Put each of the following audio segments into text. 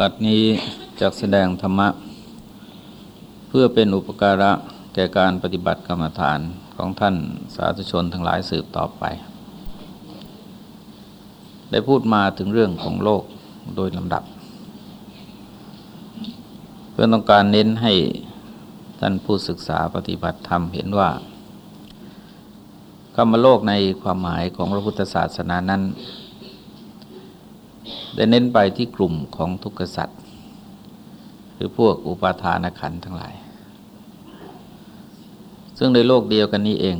บัดนี้จะแสดงธรรมะ เพื่อเป็นอุปการะแก่การปฏิบัติกรรมฐานของท่านสาธุชนทั้งหลายสืบต่อไป ได้พูดมาถึงเรื่องของโลกโดยลำดับ เพื่อต้องการเน้นให้ท่านผู้ศึกษาปฏิบัติธรรมเห็นว่าคำว่าโลกในความหมายของพระพุทธศาสนานั้น ได้เน้นไปที่กลุ่มของทุกขสัตว์หรือพวกอุปาทานขันทั้งหลาย ซึ่งในโลกเดียวกันนี้เอง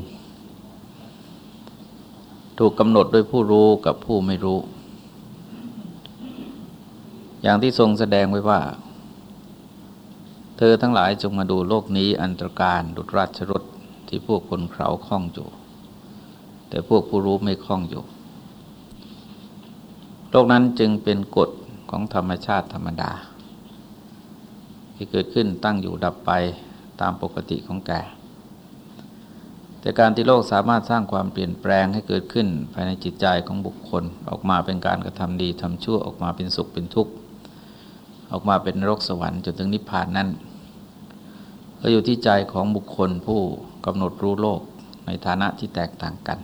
ถูกกำหนดโดยผู้รู้กับผู้ไม่รู้ อย่างที่ทรงแสดงไว้ว่า เธอทั้งหลายจงมาดูโลกนี้อันตรการดุจราชรถที่พวกคนเขาคล้องอยู่ แต่พวกผู้รู้ไม่คล้องอยู่ โลกนั้นจึงเป็นกฎของธรรมชาติธรรมดา ที่เกิดขึ้นตั้งอยู่ดับไปตามปกติของแก่แต่การที่โลกสามารถสร้างความเปลี่ยนแปลงให้เกิดขึ้นภายในจิตใจของบุคคล ออกมาเป็นการกระทำดีทำชั่วออกมาเป็นสุขเป็นทุกข์ออกมาเป็นนรกสวรรค์จนถึงนิพพานนั้นก็อยู่ที่ใจของบุคคลผู้กำหนดรู้โลกในฐานะที่แตกต่างกัน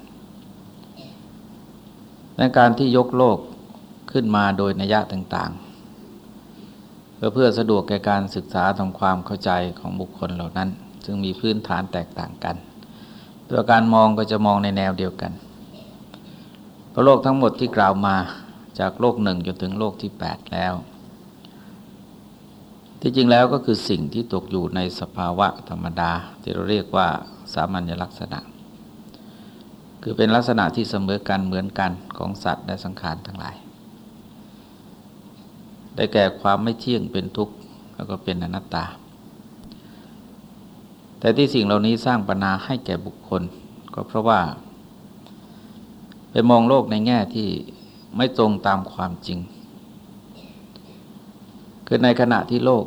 ในการที่ยกโลก ขึ้นมาโดยนัยะต่างๆ เพื่อเพื่อสะดวกแก่การศึกษาทำความเข้าใจของบุคคลเหล่านั้น ซึ่งมีพื้นฐานแตกต่างกัน ตัวการมองก็จะมองในแนวเดียวกันเพราะโลกทั้งหมดที่กล่าวมาจากโลกหนึ่งจนถึงโลกที่ 8 แล้ว ที่จริงแล้วก็คือสิ่งที่ตกอยู่ในสภาวะธรรมดา ที่เราเรียกว่าสามัญลักษณะ คือเป็นลักษณะที่เสมอกันเหมือนกันของสัตว์และสังขารทั้งหลาย ได้แก่ความไม่เที่ยงเป็นทุกข์แล้วก็เป็นอนัตตา แต่ที่สิ่งเหล่านี้สร้างปัญหาให้แก่บุคคล ก็เพราะว่า ไปมองโลกในแง่ที่ไม่ตรงตามความจริง คือในขณะที่โลก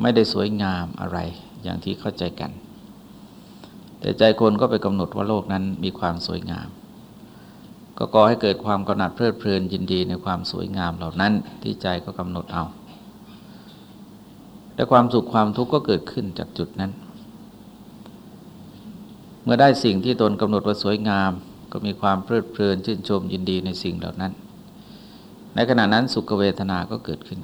ไม่ได้สวยงามอะไรอย่างที่เข้าใจกัน แต่ใจคนก็ไปกำหนดว่าโลกนั้นมีความสวยงาม ก็ก่อให้เกิดความกำหนัดเพลิดเพลินยินดีในความสวยงามเหล่านั้นที่ใจก็กำหนดเอาและความสุขความทุกข์ก็เกิดขึ้นจากจุดนั้น เมื่อได้สิ่งที่ตนกำหนดว่าสวยงาม ก็มีความเพลิดเพลินชื่นชมยินดีในสิ่งเหล่านั้น ในขณะนั้นสุขเวทนาก็เกิดขึ้น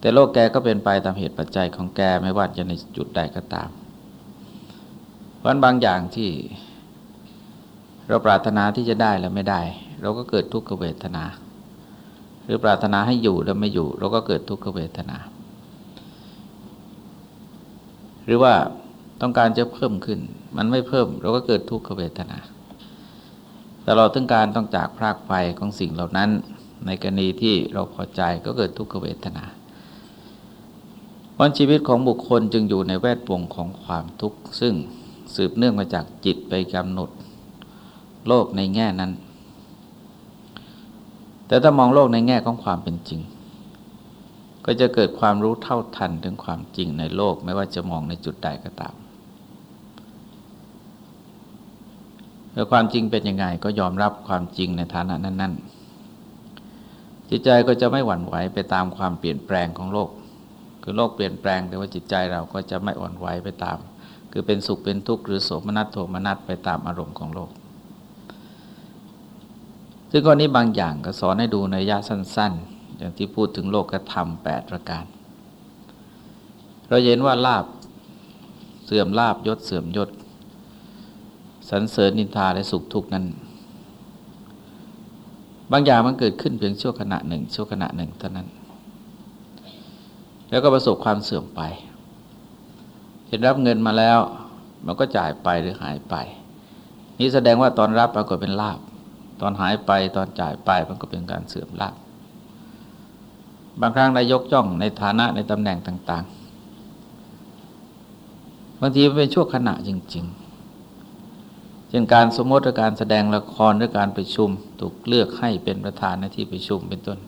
แต่โลกแกก็เป็นไปตามเหตุปัจจัยของแกไม่ว่าจะในจุดใดก็ตามวันบางอย่างที่ เราปรารถนาที่จะได้แล้วไม่ได้ เราก็เกิดทุกขเวทนา หรือปรารถนาให้อยู่แล้วไม่อยู่ เราก็เกิดทุกขเวทนา หรือว่าต้องการจะเพิ่มขึ้น มันไม่เพิ่ม เราก็เกิดทุกขเวทนาแต่เราต้องการต้องจากพรากไปของสิ่งเหล่านั้น ในกรณีที่เราพอใจก็เกิดทุกขเวทนาวันชีวิตของบุคคลจึงอยู่ในแวดวงของความทุกข์ ซึ่งสืบเนื่องมาจากจิตไปกำหนด โลกในแง่นั้น แต่ถ้ามองโลกในแง่ของความเป็นจริง ก็จะเกิดความรู้เท่าทันถึงความจริงในโลกไม่ว่าจะมองในจุดใดก็ตามแล้วความจริงเป็นยังไงก็ยอมรับความจริงในฐานะนั้น ๆ จิตใจก็จะไม่หวั่นไหวไปตามความเปลี่ยนแปลงของโลก คือโลกเปลี่ยนแปลงแต่ว่าจิตใจเราก็จะไม่อ่อนไหวไปตาม คือเป็นสุขเป็นทุกข์หรือโสมนัสโทมนัสไปตามอารมณ์ของโลก ซึ่งข้อนี้บางอย่างก็สอนให้ดูในยะสั้น ๆ อย่างที่พูดถึงโลกธรรมแปดประการ เราเห็นว่าลาบเสื่อมลาบยศเสื่อมยศสันเสริญนินทาและสุขทุกข์นั้น บางอย่างมันเกิดขึ้นเพียงชั่วขณะหนึ่งชั่วขณะหนึ่งเท่านั้น แล้วก็ประสบความเสื่อมไปเห็นรับเงินมาแล้ว มันก็จ่ายไปหรือหายไป นี่แสดงว่าตอนรับปรากฏเป็นลาบ ตอนหายไปตอนจ่ายไปมันก็เป็นการเสื่อมลาบบางครั้งนายกจ้องในฐานะในตำแหน่งต่าง ๆ บางทีมันเป็นช่วงขณะจริง ๆ เช่นการสมมติการแสดงละครหรือการประชุมถูกเลือกให้เป็นประธานในที่ประชุมเป็นต้น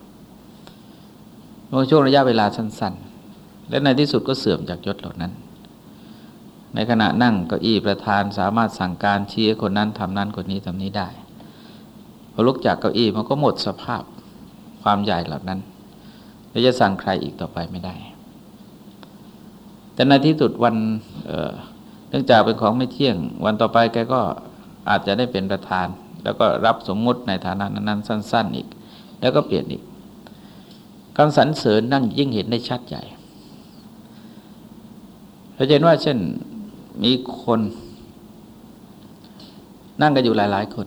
มันช่วงระยะเวลาสั้น ๆ และในที่สุดก็เสื่อมจากยศเหล่านั้น ในขณะนั่งเก้าอี้ประธานสามารถสั่งการชี้คนนั้นทำนั้นคนนี้ทำนี้ได้ พอลุกจากเก้าอี้มันก็หมดสภาพความใหญ่เหล่านั้นเราจะสั่งใครอีกต่อไปไม่ได้ แต่ในที่สุดวันเนื่องจากเป็นของไม่เที่ยง วันต่อไปแกก็อาจจะได้เป็นประธาน แล้วก็รับสมมุติในฐานะนั้นสั้น ๆ อีก แล้วก็เปลี่ยนอีกคำสรรเสริญนั่งยิ่งเห็นได้ชัดใหญ่เราเห็นว่าเช่นมีคน นั่งกันอยู่หลาย ๆ คน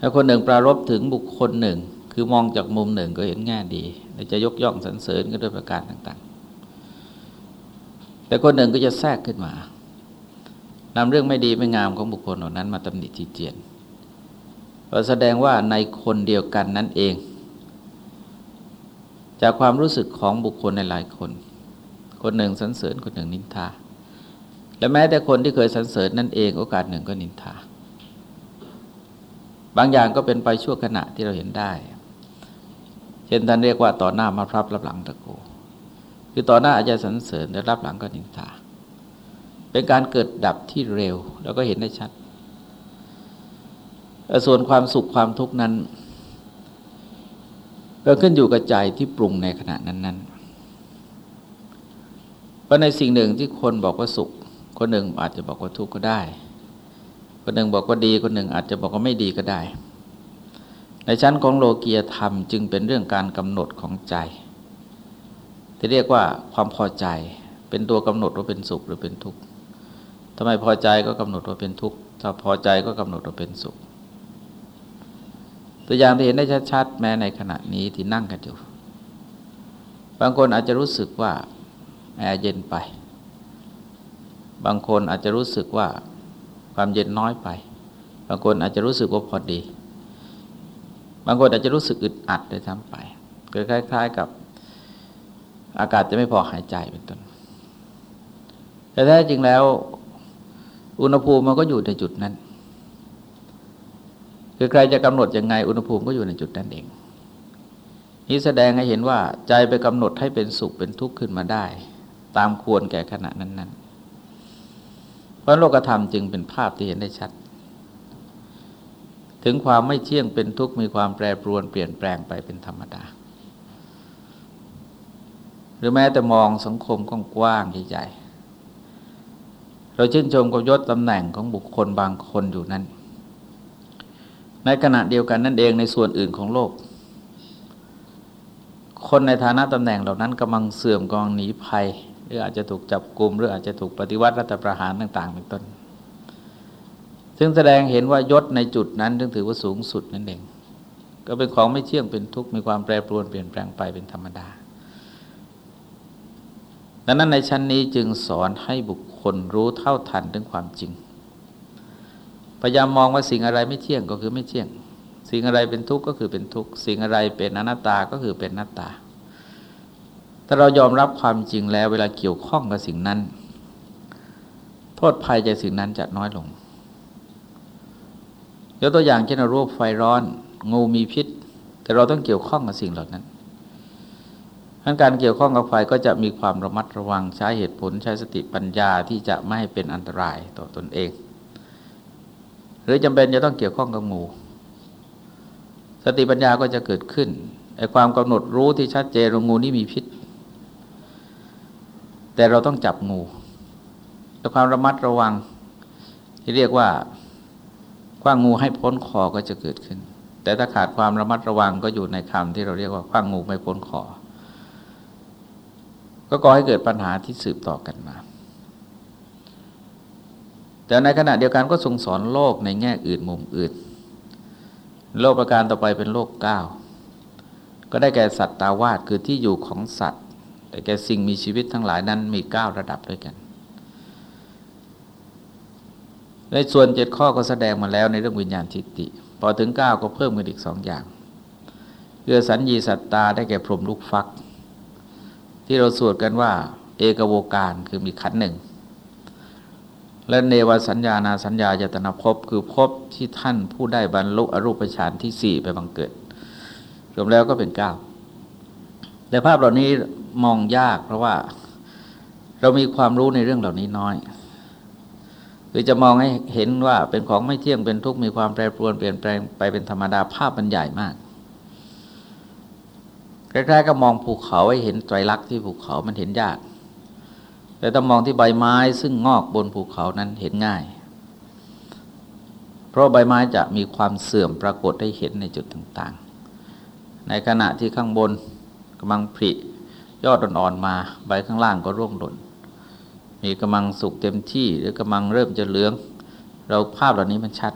แล้วคนหนึ่งปรารบถึงบุคคลหนึ่ง คือมองจากมุมหนึ่งก็เห็นแง่ดีจะยกย่องสรรเสริญก็ด้วยประการต่าง ๆ แต่คนหนึ่งก็จะแทรกขึ้นมานำเรื่องไม่ดีไม่งามของบุคคลเหล่านั้นมาตำหนิทีเจียนแสดงว่าในคนเดียวกันนั่นเอง จากความรู้สึกของบุคคลในหลายคน คนหนึ่งสรรเสริญคนหนึ่งนินทา และแม้แต่คนที่เคยสรรเสริญนั่นเองโอกาสหนึ่งก็นินทา บางอย่างก็เป็นไปชั่วขณะที่เราเห็นได้ เช่นท่านเรียกว่าต่อหน้ามาพรับรับหลังตะโก คือต่อหน้าอาจจะสรรเสริญแต่รับหลังก็นินทาเป็นการเกิดดับที่เร็ว แล้วก็เห็นได้ชัด ส่วนความสุขความทุกข์นั้นก็ขึ้นอยู่กับใจที่ปรุงในขณะนั้นๆเพราะในสิ่งหนึ่งที่คนบอกว่าสุข คนหนึ่งอาจจะบอกว่าทุกข์ก็ได้ คนหนึ่งบอกว่าดีคนหนึ่งอาจจะบอกว่าไม่ดีก็ได้ ในชั้นของโลกียธรรมจึงเป็นเรื่องการกำหนดของใจ ที่เรียกว่าความพอใจ เป็นตัวกำหนดว่าเป็นสุขหรือเป็นทุกข์ทำไมพอใจก็กำหนดว่าเป็นทุกข์ถ้าพอใจก็กำหนดว่าเป็นสุข ตัวอย่างที่เห็นได้ชัดๆแม้ในขณะนี้ที่นั่งกันอยู่บางคนอาจจะรู้สึกว่าแอร์เย็นไป บางคนอาจจะรู้สึกว่า ความเย็นน้อยไป บางคนอาจจะรู้สึกว่าพอดี บางคนอาจจะรู้สึกอึดอัดเลยทั้งไปเกิดคล้าย ๆ กับอากาศจะไม่พอหายใจเป็นต้น แต่แท้จริงแล้ว อุณหภูมิมันก็อยู่ในจุดนั้น คือใครจะกำหนดยังไงอุณหภูมิก็อยู่ในจุดนั้นเอง นี้แสดงให้เห็นว่าใจไปกำหนดให้เป็นสุขเป็นทุกข์ขึ้นมาได้ ตามควรแก่ขณะนั้น เพราะโลกธรรมจึงเป็นภาพที่เห็นได้ชัด ถึงความไม่เที่ยงเป็นทุกข์มีความแปรปรวนเปลี่ยนแปลงไปเป็นธรรมดา หรือแม้แต่มองสังคมกว้างใหญ่ๆเราชื่นชมกับยศตำแหน่งของบุคคลบางคนอยู่นั้น ในขณะเดียวกันนั่นเองในส่วนอื่นของโลกคนในฐานะตำแหน่งเหล่านั้นกำลังเสื่อมกองหนีภัย รืออาจจะถูกจับกลุ่มหรืออาจจะถูกปฏิวัติรัฐประหารต่างๆเป็นต้น ซึ่งแสดงเห็นว่ายศในจุดนั้นถึงถือว่าสูงสุดนั่นเอง ก็เป็นของไม่เที่ยงเป็นทุกข์มีความแปรปรวนเปลี่ยนแปลงไปเป็นธรรมดา ดังนั้นในชั้นนี้จึงสอนให้บุคคลรู้เท่าทันถึงความจริง พยายามมองว่าสิ่งอะไรไม่เที่ยงก็คือไม่เที่ยง สิ่งอะไรเป็นทุกข์ก็คือเป็นทุกข์ สิ่งอะไรเป็นอนัตตาก็คือเป็นอนัตตา ถ้าเรายอมรับความจริงแล้ว เวลาเกี่ยวข้องกับสิ่งนั้น โทษภัยจากสิ่งนั้นจะน้อยลงยกตัวอย่างเช่นรูปไฟร้อน งูมีพิษ แต่เราต้องเกี่ยวข้องกับสิ่งเหล่านั้นทั้นการเกี่ยวข้องกับไฟก็จะมีความระมัดระวังใช้เหตุผลใช้สติปัญญาที่จะไม่ให้เป็นอันตรายต่อตนเอง หรือจำเป็นจะต้องเกี่ยวข้องกับงู สติปัญญาก็จะเกิดขึ้นไอ้ความกำหนดรู้ที่ชัดเจนว่างูนี่มีพิษ แต่เราต้องจับงูด้วยความระมัดระวัง ที่เรียกว่าคว้างงูให้พ้นคอก็จะเกิดขึ้น แต่ถ้าขาดความระมัดระวังก็อยู่ในคำที่เราเรียกว่าคว้างงูไม่พ้นคอก็ก่อให้เกิดปัญหาที่สืบต่อกันมา แต่ในขณะเดียวกันก็ทรงสอนโลกในแง่อื่นมุมอื่น โลกประการต่อไปเป็นโลกเก้าก็ได้แก่สัตว์ตาวาดคือที่อยู่ของสัตว์ แต่แกสิ่งมีชีวิตทั้งหลายนั้นมีเก้าระดับด้วยกัน ในส่วนเจ็ดข้อก็แสดงมาแล้วในเรื่องวิญญาณทิฏฐิพอถึงเก้าก็เพิ่มกันอีกสองอย่างเพื่อสัญญีสัตตาได้แก่พรหมลูกฟัก ที่เราสวดกันว่า เอกโวการคือมีขันหนึ่งและเนวสัญญานาสัญญาจตนาภพคือภพที่ท่านผู้ได้บรรลุอรูปฌานที่สี่ไปบังเกิด รวมแล้วก็เป็นเก้า แต่ภาพเหล่านี้มองยากเพราะว่าเรามีความรู้ในเรื่องเหล่านี้น้อยหรือจะมองให้เห็นว่าเป็นของไม่เที่ยงเป็นทุกข์มีความแปรปรวนเปลี่ยนแปลงไปเป็นธรรมดาภาพมันใหญ่มากใกล้ๆก็มองภูเขาให้เห็นไตรลักษณ์ที่ภูเขามันเห็นยาก แต่ถ้ามองที่ใบไม้ซึ่งงอกบนภูเขานั้นเห็นง่าย เพราะใบไม้จะมีความเสื่อมปรากฏให้เห็นในจุดต่างๆ ในขณะที่ข้างบน กำลังผลิยอดอ่อนๆมาใบข้างล่างก็ร่วงหล่น มีกำลังสุกเต็มที่หรือกำลังเริ่มจะเหลือง เราภาพเหล่านี้มันชัด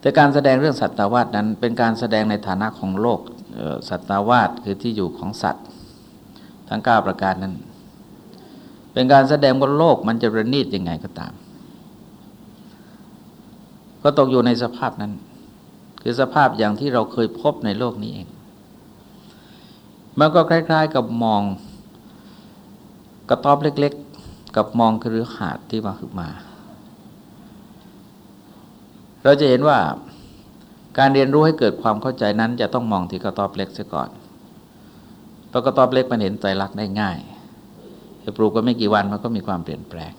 แต่การแสดงเรื่องสัตวาสนั้นเป็นการแสดงในฐานะของโลกสัตวาสคือที่อยู่ของสัตว์ ทั้งเก้าประการนั้น เป็นการแสดงว่าโลกมันจะระนีดยังไงก็ตาม ก็ตกอยู่ในสภาพนั้น คือสภาพอย่างที่เราเคยพบในโลกนี้เอง มันก็คล้าย ๆ กับมอง กระต๊อบเล็ก ๆ กับมองครือหาดที่มาขึ้นมา เราจะเห็นว่าการเรียนรู้ให้เกิดความเข้าใจนั้น จะต้องมองที่กระต๊อบเล็กเสียก่อนเพราะกระต๊อบเล็กมันเห็นใจรักได้ง่ายปลูกก็ไม่กี่วันมันก็มีความเปลี่ยนแปลง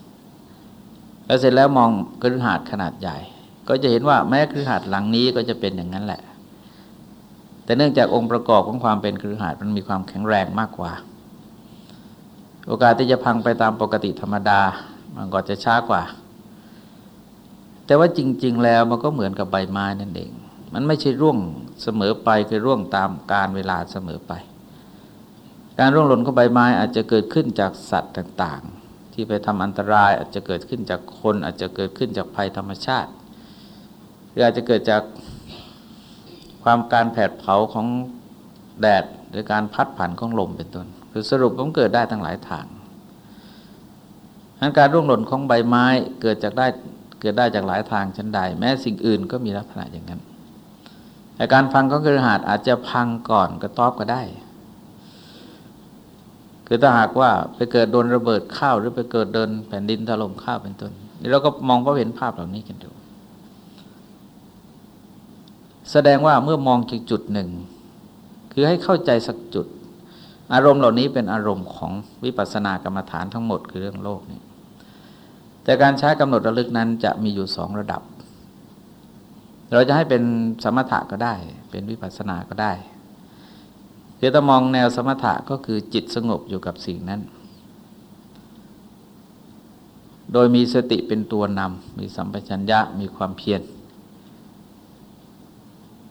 แล้วเสร็จแล้วมองครือหาดขนาดใหญ่ ก็จะเห็นว่าแม้ครือหาดหลังนี้ก็จะเป็นอย่างนั้นแหละ แต่เนื่องจากองค์ประกอบของความเป็นครือหาดมันมีความแข็งแรงมากกว่า โอกาสที่จะพังไปตามปกติธรรมดา มันก็จะช้ากว่า แต่ว่าจริง ๆ แล้วมันก็เหมือนกับใบไม้นั่นเอง มันไม่ใช่ร่วงเสมอไปคือร่วงตามการเวลาเสมอไป การร่วงหล่นของใบไม้อาจจะเกิดขึ้นจากสัตว์ต่างๆ ที่ไปทำอันตรายอาจจะเกิดขึ้นจากคนอาจจะเกิดขึ้นจากภัยธรรมชาติหรืออาจจะเกิดจาก ความการแผดเผาของแดดหรือการพัดผ่านของลมเป็นต้น คือสรุปมันเกิดได้ทั้งหลายทางการร่วงหล่นของใบไม้เกิดจากได้เกิดได้จากหลายทางชั้นใด แม้สิ่งอื่นก็มีลักษณะอย่างนั้นแต่การพังของกระหาดอาจจะพังก่อนกระต๊อบก็ได้ คือถ้าหากว่าไปเกิดโดนระเบิดข้าวหรือไปเกิดเดินแผ่นดินถล่มข้าวเป็นต้นนี่เราก็มองก็เห็นภาพเหล่านี้กันดู แสดงว่าเมื่อมองจากจุดหนึ่ง คือให้เข้าใจสักจุด อารมณ์เหล่านี้เป็นอารมณ์ของวิปัสสนากรรมฐานทั้งหมดคือเรื่องโลกนี้แต่การใช้กำหนดระลึกนั้นจะมีอยู่สองระดับ เราจะให้เป็นสมถะก็ได้ เป็นวิปัสสนาก็ได้คือถ้ามองแนวสมถะก็คือจิตสงบอยู่กับสิ่งนั้น โดยมีสติเป็นตัวนำมีสัมปชัญญะมีความเพียร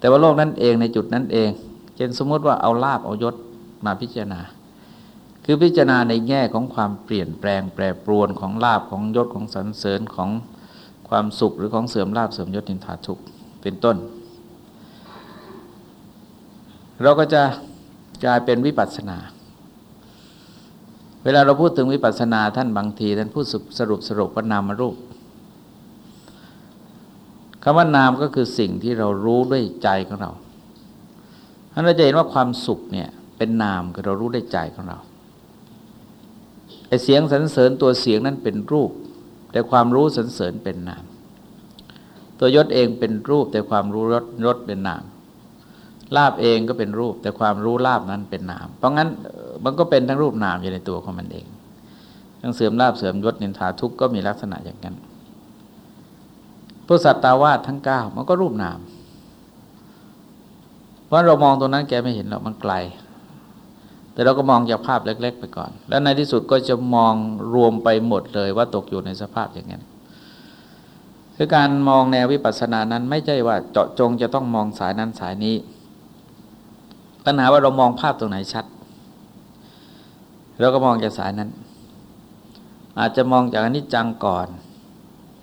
แต่ว่าโลกนั้นเองในจุดนั้นเอง เช่นสมมติว่าเอาลาบเอายศมาพิจารณา คือพิจารณาในแง่ของความเปลี่ยนแปลงแปรปรวนของลาบของยศของสรรเสริญของความสุขหรือของเสริมลาบเสริมยศนินทาทุกเป็นต้น เราก็จะกลายเป็นวิปัสสนา เวลาเราพูดถึงวิปัสสนาท่านบางทีท่านพูดสรุปสรุปว่านามรูป คำว่านามก็คือสิ่งที่เรารู้ด้วยใจของเราท่านเราจะเห็นว่าความสุขเนี่ยเป็นนามคือเรารู้ด้วยใจของเราไอเสียงสรรเสริญตัวเสียงนั้นเป็นรูป แต่ความรู้สรรเสริญเป็นนาม ตัวยศเองเป็นรูป แต่ความรู้รสรสเป็นนามลาบเองก็เป็นรูป แต่ความรู้ลาบนั้นเป็นนาม เพราะงั้นมันก็เป็นทั้งรูปนามอยู่ในตัวของมันเองทั้งเสริมลาบเสริมยศนินทาทุกข์ก็มีลักษณะอย่างนั้น พวกสัตตาวาสทั้งเก้ามันก็รูปนาม เพราะเรามองตรงนั้นแกไม่เห็นหรอกมันไกล แต่เราก็มองจากภาพเล็ก ๆ ไปก่อน แล้วในที่สุดก็จะมองรวมไปหมดเลยว่าตกอยู่ในสภาพอย่างนั้นคือการมองแนววิปัสสนานั้นไม่ใช่ว่าเจาะจงจะต้องมองสายนั้นสายนี้ ปัญหาว่าเรามองภาพตรงไหนชัดเราก็มองจากสายนั้น อาจจะมองจากอนิจจังก่อน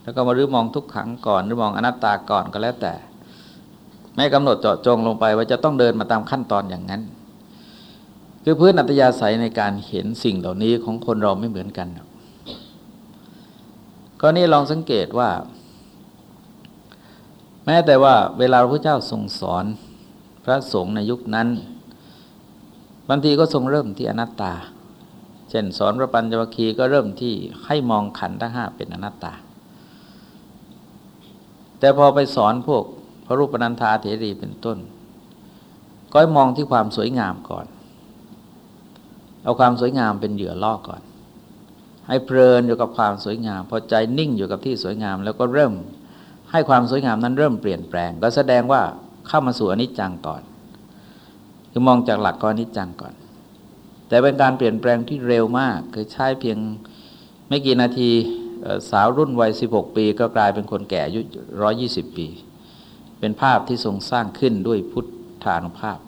แล้วก็มารื้อมองทุกขังก่อนหรือมองอนัตตาก่อนก็แล้วแต่ ไม่กำหนดเจาะจงลงไปว่าจะต้องเดินมาตามขั้นตอนอย่างนั้น คือพื้นอัตยาศัยในการเห็นสิ่งเหล่านี้ของคนเราไม่เหมือนกันก็นี่ลองสังเกตว่า แม้แต่ว่าเวลาพระเจ้าทรงสอนพระสงฆ์ในยุคนั้นบางทีก็ทรงเริ่มที่อนัตตา เช่นสอนพระปัญจวัคคีย์ก็เริ่มที่ให้มองขันธ์ทั้งห้าเป็นอนัตตา แต่พอไปสอนพวกพระรูปนันทาเถรีเป็นต้น ก็มองที่ความสวยงามก่อน เอาความสวยงามเป็นเหยื่อล่อก่อน ให้เพลินอยู่กับความสวยงาม พอใจนิ่งอยู่กับที่สวยงาม แล้วก็เริ่มให้ความสวยงามนั้นเริ่มเปลี่ยนแปลง ก็แสดงว่าเข้ามาสู่อนิจจังก่อน คือมองจากหลักก้อนนิจจังก่อน แต่เป็นการเปลี่ยนแปลงที่เร็วมากคือใช้เพียงไม่กี่นาที สาวรุ่นวัย 16 ปี ก็กลายเป็นคนแก่อายุ120 ปี เป็นภาพที่ทรงสร้างขึ้นด้วยพุทธานุภาพ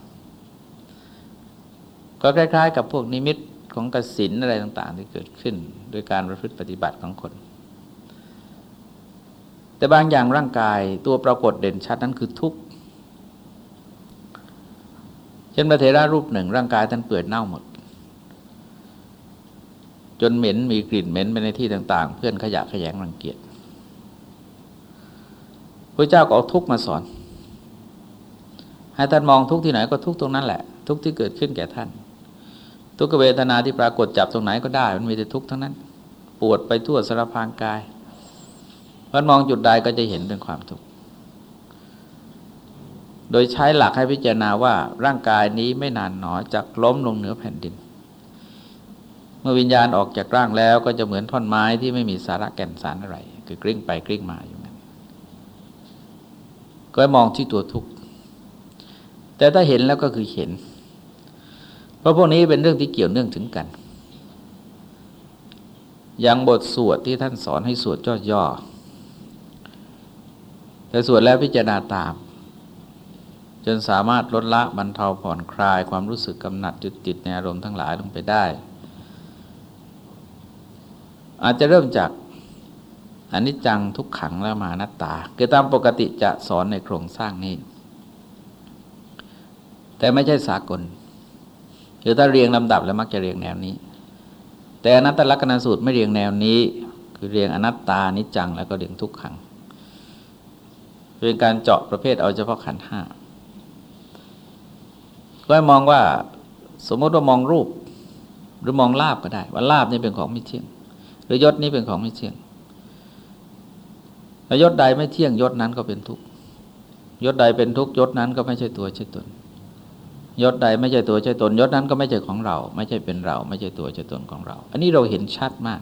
ก็คล้าย ๆ กับพวกนิมิตของกสินอะไรต่างๆ ที่เกิดขึ้นด้วยการประพฤติปฏิบัติของคน แต่บางอย่างร่างกายตัวปรากฏเด่นชัดนั้นคือทุกข์เช่นพระเถระรูปหนึ่งร่างกายท่านเปื่อยเน่าหมด จนเหม็นมีกลิ่นเหม็นไปในที่ต่าง ๆ เพื่อนขยะขยงรังเกียจพระเจ้าก็เอาทุกมาสอน ให้ท่านมองทุกที่ไหนก็ทุกตรงนั้นแหละ ทุกที่เกิดขึ้นแก่ท่าน ทุกเวทนาที่ปรากฏจับตรงไหนก็ได้ มันมีแต่ทุกทั้งนั้น ปวดไปทั่วสารพางกายพอมองจุดใดก็จะเห็นเป็นความทุกข์โดยใช้หลักให้พิจารณาว่าร่างกายนี้ไม่นานหนอจะล้มลงเหนือแผ่นดิน เมื่อวิญญาณออกจากร่างแล้วก็จะเหมือนท่อนไม้ที่ไม่มีสาระแก่นสารอะไร คือกลิ้งไปกลิ้งมาอยู่นั้นก็มองที่ตัวทุกข์แต่ถ้าเห็นแล้วก็คือเห็น เพราะพวกนี้เป็นเรื่องที่เกี่ยวเนื่องถึงกัน อย่างบทสวดที่ท่านสอนให้สวดย่อๆแต่สวดแล้วพิจารณาตามจนสามารถลดละบรรเทาผ่อนคลายความรู้สึกกำหนัดจุดติดในอารมณ์ทั้งหลายลงไปได้ อาจจะเริ่มจากอนิจจังทุกขังแล้วมานัตตา คือตามปกติจะสอนในโครงสร้างนี้ แต่ไม่ใช่สากลคือถ้าเรียงลำดับแล้วมักจะเรียงแนวนี้ แต่อนัตตลักษณสูตรไม่เรียงแนวนี้ คือเรียงอนัตตานิจจังแล้วก็เรียงทุกขัง เป็นการเจาะประเภทเอาเฉพาะขันห้าก็มองว่าสมมติว่ามองรูป หรือมองลาบก็ได้ ว่าลาบนี่เป็นของไม่เที่ยง รือยศนี้เป็นของไม่เที่ยงยศใดไม่เที่ยงยศนั้นก็เป็นทุกข์ยศใดเป็นทุกข์ยศนั้นก็ไม่ใช่ตัวใช่ตนยศใดไม่ใช่ตัวใช่ตนยศนั้นก็ไม่ใช่ของเรา ไม่ใช่เป็นเรา ไม่ใช่ตัวใช่ตนของเรา อันนี้เราเห็นชัดมาก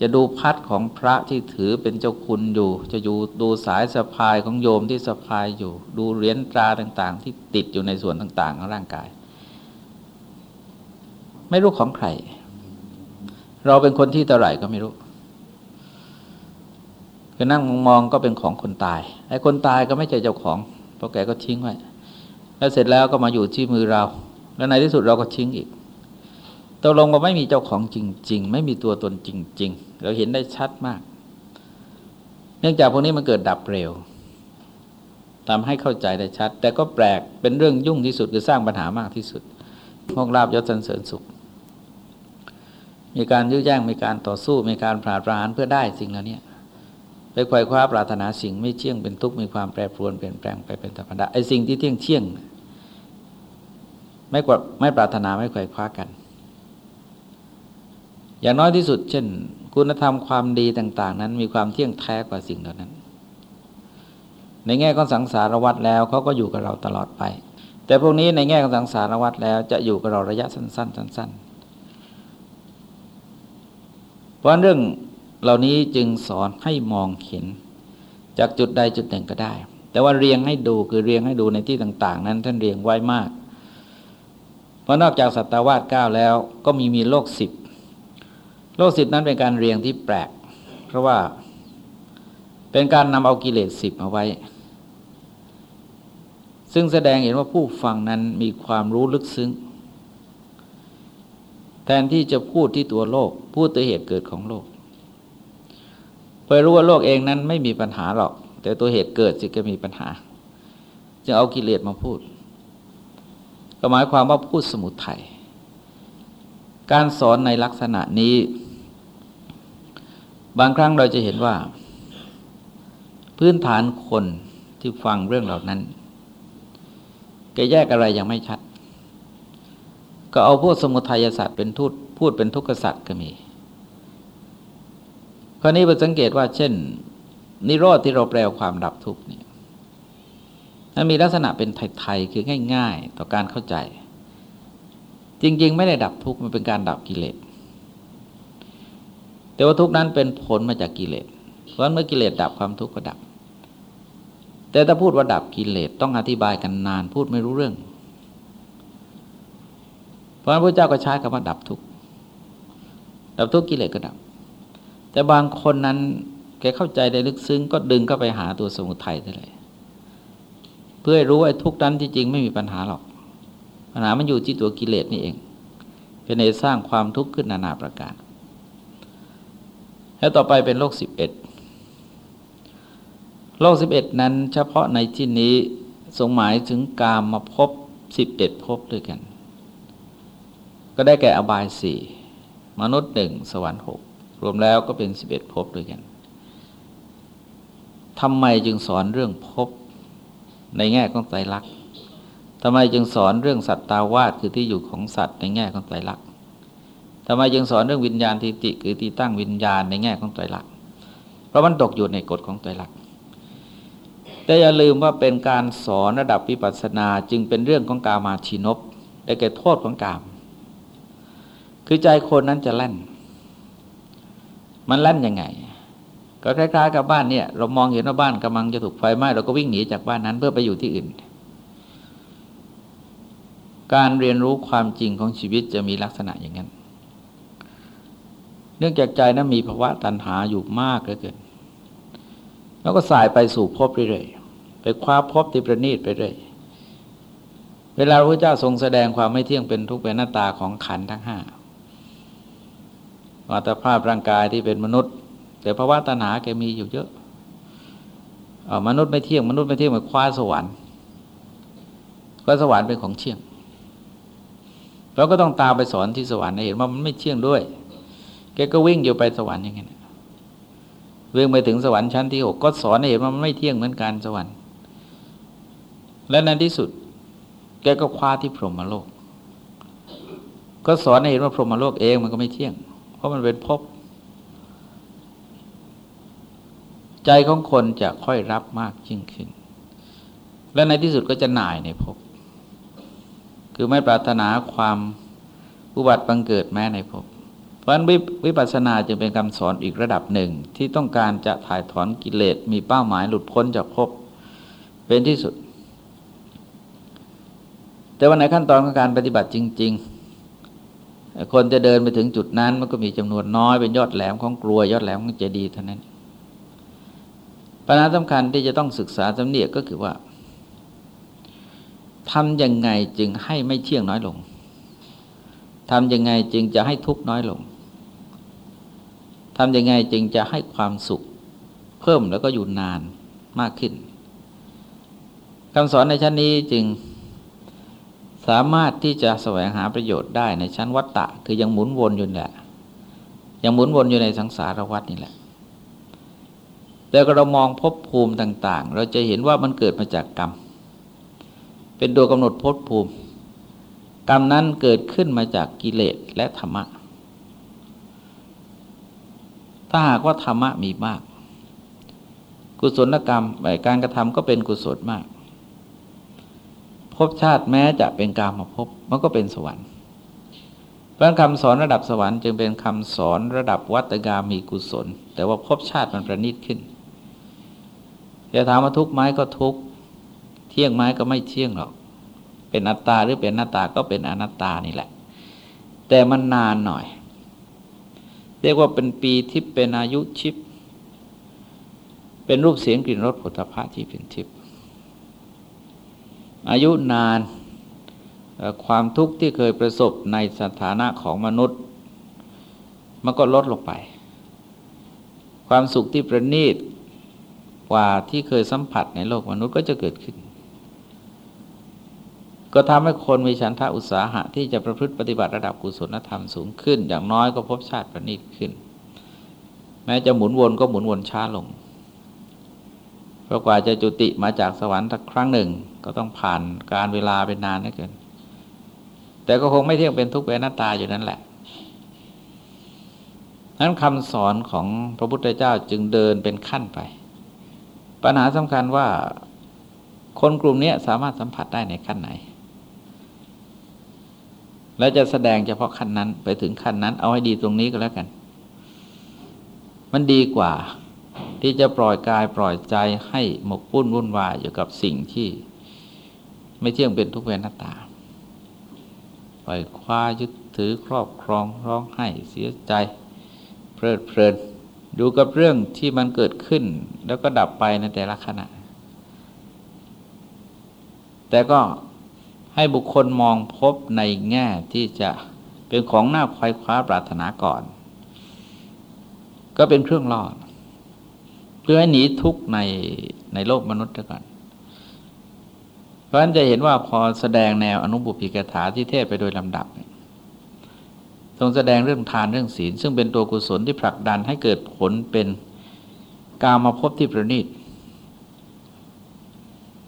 จะดูพัดของพระที่ถือเป็นเจ้าคุณอยู่ จะอยู่ดูสายสะพายของโยมที่สะพายอยู่ ดูเหรียญตราต่าง ๆ ที่ติดอยู่ในส่วนต่าง ๆ ของร่างกาย ไม่รู้ของใคร เราเป็นคนที่เท่าไหร่ก็ไม่รู้คือนั่งมองก็เป็นของคนตายไอ้คนตายก็ไม่ใช่เจ้าของเพราะแกก็ทิ้งไว้แล้วเสร็จแล้วก็มาอยู่ที่มือเรา แล้วในที่สุดเราก็ทิ้งอีกตกลงว่าไม่มีเจ้าของจริง ๆ ไม่มีตัวตนจริง ๆ เราเห็นได้ชัดมาก เนื่องจากพวกนี้มันเกิดดับเร็วทำให้เข้าใจได้ชัด แต่ก็แปลกเป็นเรื่องยุ่งที่สุดคือสร้างปัญหามากที่สุดพวกลาบยศสันเสริญสุข มีการยื้อแย่งมีการต่อสู้ มีการปราบปรานเพื่อได้สิ่งเหล่านี้ไปควายคว้าปรารถนาสิ่งไม่เที่ยงเป็นทุกข์มีความแปรปรวนเปลี่ยนแปลงไปเป็นธรรมดาไอ้สิ่งที่เที่ยงเที่ยงไม่กว่าไม่ปรารถนาไม่ควายคว้ากัน อย่างน้อยที่สุด เช่น คุณธรรมความดีต่าง ๆ นั้น มีความเที่ยงแท้กว่าสิ่งเหล่านั้น ในแง่ของสังสารวัฏแล้วเขาก็อยู่กับเราตลอดไป แต่พวกนี้ในแง่ของสังสารวัฏแล้วจะอยู่กับเราระยะสั้น ๆ สั้น ๆ เพราะเรื่องเหล่านี้จึงสอนให้มองเห็น จากจุดใดจุดหนึ่งก็ได้ แต่ว่าเรียงให้ดูคือเรียงให้ดูในที่ต่าง ๆ นั้นท่านเรียงไว้มาก เพราะนอกจากสัตวาสเก้าแล้วก็มีมีโลกสิบโลกสิบนั้นเป็นการเรียงที่แปลก เพราะว่าเป็นการนำเอากิเลสสิบมาไว้ ซึ่งแสดงเห็นว่าผู้ฟังนั้นมีความรู้ลึกซึ้ง ทนที่จะพูดที่ตัวโลก พูดตัวเหตุเกิดของโลกพอรู้ว่าโลกเองนั้นไม่มีปัญหาหรอก แต่ตัวเหตุเกิดสิก็มีปัญหา จึงเอากิเลสมาพูด ก็หมายความว่าพูดสมุทัยการสอนในลักษณะนี้ บางครั้งเราจะเห็นว่า พื้นฐานคนที่ฟังเรื่องเหล่านั้นแกแยกอะไรยังไม่ชัด ก็เอาพวกสมุทัยศาสตร์เป็นทูตพูดเป็นทุกขศาสตร์ก็มีคราวนี้ไปสังเกตว่า เช่น นิโรธที่เราแปลความดับทุกข์เนี่ยมันมีลักษณะเป็นไทยๆคือง่าย ๆ ต่อการเข้าใจ จริง ๆ ไม่ได้ดับทุกข์มันเป็นการดับกิเลสแต่ว่าทุกข์นั้นเป็นผลมาจากกิเลสเพราะเมื่อกิเลสดับความทุกข์ก็ดับ แต่ถ้าพูดว่าดับกิเลสต้องอธิบายกันนานพูดไม่รู้เรื่อง ราะนั้นพระเจ้าก็ใช้คำว่าดับทุกข์ดับทุกข์กิเลสก็ดับ แต่บางคนนั้นแกเข้าใจได้ลึกซึ้งก็ดึงเข้าไปหาตัวสมุทัยได้เลย เพื่อรู้ว่าทุกนั้นที่จริงไม่มีปัญหาหรอก ปัญหามันอยู่ที่ตัวกิเลสนี่เอง เป็นในสร้างความทุกข์ขึ้นนานาประการ แล้วต่อไปเป็นโลกสิบเอ็ดโลกสิบเอ็ดนั้นเฉพาะในที่นี้ทรงหมายถึงกามมาพบสิบเอ็ดพบด้วยกัน ก็ได้แก่อบายสี่มนุษย์หนึ่งสวรรค์หกรวมแล้วก็เป็นสิบเอ็ดภพด้วยกันทำไมจึงสอนเรื่องภพในแง่ของไตรลักษณ์ทำไมจึงสอนเรื่องสัตตาวาสคือที่อยู่ของสัตว์ในแง่ของไตรลักษณ์ทำไมจึงสอนเรื่องวิญญาณทิฏฐิคือที่ตั้งวิญญาณในแง่ของไตรลักษณ์เพราะมันตกอยู่ในกฎของไตรลักษณ์แต่อย่าลืมว่าเป็นการสอนระดับวิปัสสนาจึงเป็นเรื่องของกามาชีนบได้แก่โทษของกาม คือใจคนนั้นจะแล่น มันแล่นยังไง ก็คล้ายๆกับบ้านเนี่ย เรามองเห็นว่าบ้านกำลังจะถูกไฟไหม้เราก็วิ่งหนีจากบ้านนั้นเพื่อไปอยู่ที่อื่น การเรียนรู้ความจริงของชีวิตจะมีลักษณะอย่างนั้น เนื่องจากใจนั้นมีภาวะตัณหาอยู่มากเหลือเกิน แล้วก็สายไปสู่ภพเรื่อยๆไปคว้าภพที่ประณีตไปเรื่อยเวลาพระเจ้าทรงแสดงความไม่เที่ยงเป็นทุกข์เป็นหน้าตาของขันทั้งห้า วัตภาพร่างกายที่เป็นมนุษย์ แต่ภาวะตัณหาแกมีอยู่เยอะอมนุษย์ไม่เที่ยงมนุษย์ไม่เที่ยงมันคว้าสวรรค์ก็สวรรค์เป็นของเที่ยงเราก็ต้องตามไปสอนที่สวรรค์เห็นว่ามันไม่เที่ยงด้วย แกก็วิ่งอยู่ไปสวรรค์อย่างเงี้ยวิ่งไปถึงสวรรค์ชั้นที่หกก็สอนเห็นว่ามันไม่เที่ยงเหมือนกันสวรรค์ และในที่สุด แกก็คว้าที่พรหมโลก ก็สอนให้เห็นว่าพรหมโลกเองมันก็ไม่เที่ยง เพราะมันเป็นภพใจของคนจะค่อยรับมากยิ่งขึ้น และในที่สุดก็จะหน่ายในภพคือไม่ปรารถนาความอุบัติบังเกิดแม้ในภพเพราะฉะนั้นวิปัสสนาจึงเป็นคำสอนอีกระดับหนึ่งที่ต้องการจะถ่ายถอนกิเลสมีเป้าหมายหลุดพ้นจากภพเป็นที่สุด แต่ว่าในขั้นตอนของการปฏิบัติจริง ๆ คนจะเดินไปถึงจุดนั้น มันก็มีจำนวนน้อยเป็นยอดแหลมของกลัวยอดแหลมของเจดีย์เท่านั้นปัญหาสำคัญที่จะต้องศึกษาสำเนียกก็คือว่าทำยังไงจึงให้ไม่เที่ยงน้อยลงทำยังไงจึงจะให้ทุกข์น้อยลงทำยังไงจึงจะให้ความสุขเพิ่มแล้วก็อยู่นานมากขึ้นคำสอนในชั้นนี้จึง สามารถที่จะแสวงหาประโยชน์ได้ในชั้นวัตตะ คือยังหมุนวนอยู่แหละ ยังหมุนวนอยู่ในสังสารวัฏนี่แหละ แต่เรามองภพภูมิต่าง ๆ เราจะเห็นว่ามันเกิดมาจากกรรม เป็นตัวกำหนดภพภูมิ กรรมนั้นเกิดขึ้นมาจากกิเลสและธรรมะ ถ้าหากว่าธรรมะมีมาก กุศลกรรมการกระทำก็เป็นกุศลมาก ภพชาติแม้จะเป็นกรรมาภพมันก็เป็นสวรรค์เพราะคำสอนระดับสวรรค์จึงเป็นคำสอนระดับวัตกามีกุศล แต่ว่าภพชาติมันประณีตขึ้นจะถามว่าทุกไม้ก็ทุกเที่ยงไม้ก็ไม่เที่ยงหรอก เป็นอัตตาหรือเป็นหน้าตาก็เป็นอนัตตานี่แหละ แต่มันนานหน่อย เรียกว่าเป็นปีทิพย์เป็นอายุชิพเป็นรูปเสียงกลิ่นรสผลิภัณฑ์ที่เป็นทิพย์ อายุนานความทุกข์ที่เคยประสบในสถานะของมนุษย์ มันก็ลดลงไป ความสุขที่ประณีตกว่าที่เคยสัมผัสในโลกมนุษย์ก็จะเกิดขึ้น ก็ทำให้คนมีฉันทะอุตสาหะที่จะประพฤติปฏิบัติระดับกุศลธรรมสูงขึ้น อย่างน้อยก็พบชาติประณีตขึ้น แม้จะหมุนวนก็หมุนวนช้าลงเพราะกว่าจะจุติมาจากสวรรค์สักครั้งหนึ่ง ก็ต้องผ่านการเวลาเป็นนานนักเกิน แต่ก็คงไม่เที่ยงเป็นทุกข์เป็นหน้าตาอยู่นั่นแหละนั้นคำสอนของพระพุทธเจ้าจึงเดินเป็นขั้นไป ปัญหาสำคัญว่าคนกลุ่มนี้สามารถสัมผัสได้ในขั้นไหน และจะแสดงเฉพาะขั้นนั้นไปถึงขั้นนั้น เอาให้ดีตรงนี้ก็แล้วกัน มันดีกว่าที่จะปล่อยกายปล่อยใจให้หมกปุ้นวุ่นวายอยู่กับสิ่งที่ ไม่เที่ยงเป็นทุกเวรน้าตาเพฝ่คว้ายึดถือครอบครองร้องไห้เสียใจ เพลิดเพลินดูกับเรื่องที่มันเกิดขึ้น แล้วก็ดับไปในแต่ละขณะ แต่ก็ให้บุคคลมองพบในแง่ที่จะเป็นของหน้าควายคว้าปรารถนาก่อน ก็เป็นเครื่องล่อเพื่อให้หนีทุกข์ในในโลกมนุษย์ก่อน เพราะฉะนั้นจะเห็นว่าพอแสดงแนวอนุบุพิกถาที่เทศไปโดยลำดับทรงแสดงเรื่องทานเรื่องศีล ซึ่งเป็นตัวกุศลที่ผลักดันให้เกิดผลเป็นกามาพบที่ประณีต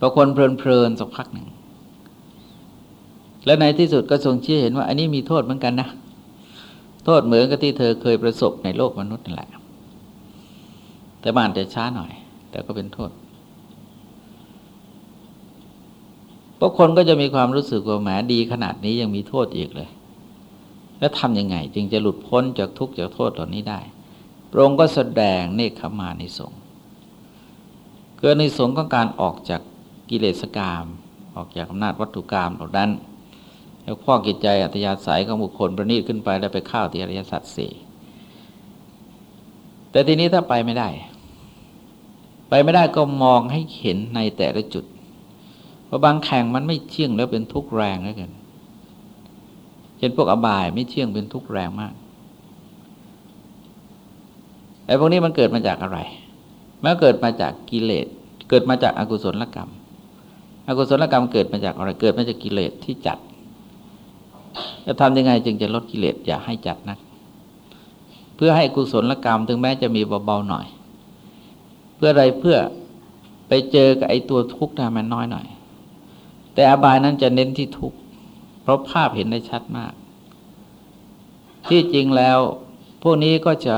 บางคนเพลินๆสักพักหนึ่ง และในที่สุดก็ทรงชี้เห็นว่า อันนี้มีโทษเหมือนกันนะ โทษเหมือนกับที่เธอเคยประสบในโลกมนุษย์นั่นแหละ แต่บ้านจะช้าหน่อย แต่ก็เป็นโทษ พราะคนก็จะมีความรู้สึกว่าแหมดีขนาดนี้ยังมีโทษอีกเลย แล้วทำยังไง จึงจะหลุดพ้นจากทุกข์จากโทษเหล่านี้ได้พระองค์ก็แสดงเนคขมาในสงฆ์เกิดในสงฆ์ก็การออกจากกิเลสกรรมออกจากอำนาจวัตถุกรรมเหล่านั้น แล้วพ่อกิจใจอัตยาศัยของบุคคลประณีตขึ้นไปแล้วไปเข้าที่อริยสัจสี่แต่ทีนี้ถ้าไปไม่ได้ ไปไม่ได้ก็มองให้เห็นในแต่ละจุด พราะบางแข่งมันไม่เชี่ยงแล้วเป็นทุกข์แรงแล้วกันเช่นพวกอบายไม่เชี่ยงเป็นทุกข์แรงมากไอ้พวกนี้มันเกิดมาจากอะไร มันเกิดมาจากกิเลส เกิดมาจากอากุศลกรรม อกุศลกรรมเกิดมาจากอะไร เกิดมาจากกิเลสที่จัด จะทำยังไงจึงจะลดกิเลสอย่าให้จัดนัก เพื่อให้กุศลกรรมถึงแม้จะมีเบาๆหน่อย เพื่ออะไรเพื่อไปเจอกับไอ้ตัวทุกข์นะมันน้อยหน่อย แต่อบายนั้นจะเน้นที่ทุกข์เพราะภาพเห็นได้ชัดมาก ที่จริงแล้ว พวกนี้ก็จะ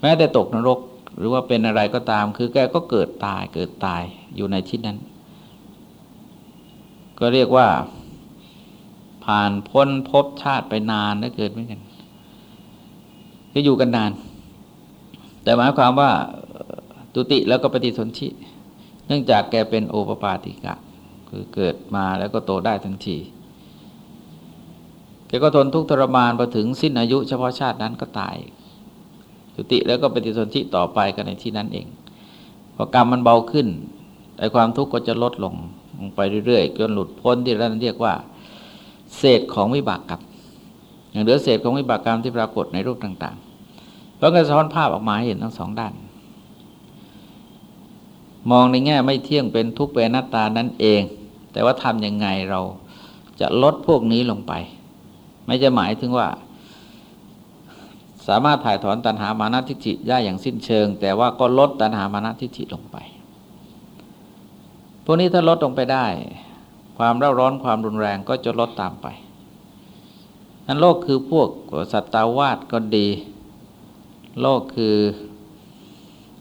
แม้แต่ตกนรก หรือว่าเป็นอะไรก็ตาม คือแกก็เกิดตายเกิดตายอยู่ในที่นั้น ก็เรียกว่า ผ่านพ้นพบชาติไปนานนะเกิดเหมือนกันก็อยู่กันนาน แต่หมายความว่าตุติแล้วก็ปฏิสนธิเนื่องจากแกเป็นโอปปาติกะ คือเกิดมาแล้วก็โตได้ทันทีแกก็ทนทุกข์ทรมานพอถึงสิ้นอายุเฉพาะชาตินั้นก็ตายสุติแล้วก็ปฏิสนธิต่อไปกันในที่นั้นเอง พอกรรมมันเบาขึ้นไอความทุกข์ก็จะลดลงลงไปเรื่อยๆจนหลุดพ้นที่เราเรียกว่า เศษของวิบากกรรมอย่างเหลือเศษของวิบากกรรมที่ปรากฏในรูปต่าง ๆ เพราะการสะท้อนภาพออกมาหเห็นทั้งสองด้าน มองในแง่ไม่เที่ยงเป็นทุกข์เป็นหน้าตานั่นเอง แต่ว่าทำยังไงเราจะลดพวกนี้ลงไป ไม่จะหมายถึงว่า สามารถถ่ายถอนตัณหามานะทิฏฐิได้อย่างสิ้นเชิง แต่ว่าก็ลดตัณหามานะทิฏฐิลงไป พวกนี้ถ้าลดลงไปได้ ความเร่าร้อนความรุนแรงก็จะลดตามไปนั้นโลกคือพวกสัตตาวาสก็ดี โลกคือ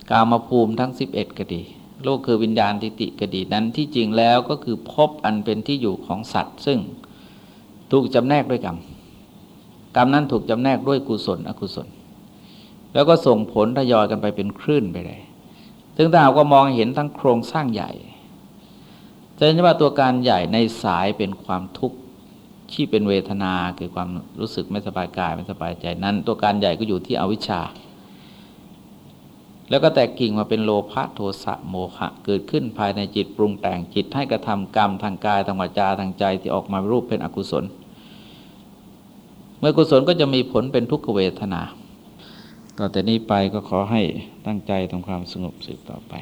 กามภูมิทั้งสิบเอ็ดก็ดี โลกคือวิญญาณทิฏฐิกดีนั้นที่จริงแล้วก็คือพบอันเป็นที่อยู่ของสัตว์ ซึ่งถูกจำแนกด้วยกรรมกรรมนั้นถูกจำแนกด้วยกุศลอกุศล แล้วก็ส่งผลทยอยกันไปเป็นคลื่นไปเลยซึ่งถ้าเราก็มองเห็นทั้งโครงสร้างใหญ่จะเห็นว่าตัวการใหญ่ในสายเป็นความทุกข์ที่เป็นเวทนาคือความรู้สึกไม่สบายกายไม่สบายใจนั้น ตัวการใหญ่ก็อยู่ที่อวิชชา แล้วก็แตกกิ่งมาเป็นโลภะโทสะโมหะ เกิดขึ้นภายในจิตปรุงแต่งจิตให้กระทำกรรมทางกายทางวาจาทางใจที่ออกมารูปเป็นอกุศล เมื่อกุศลก็จะมีผลเป็นทุกขเวทนา ต่อแต่นี้ไปก็ขอให้ตั้งใจทำความสงบสืบต่อไป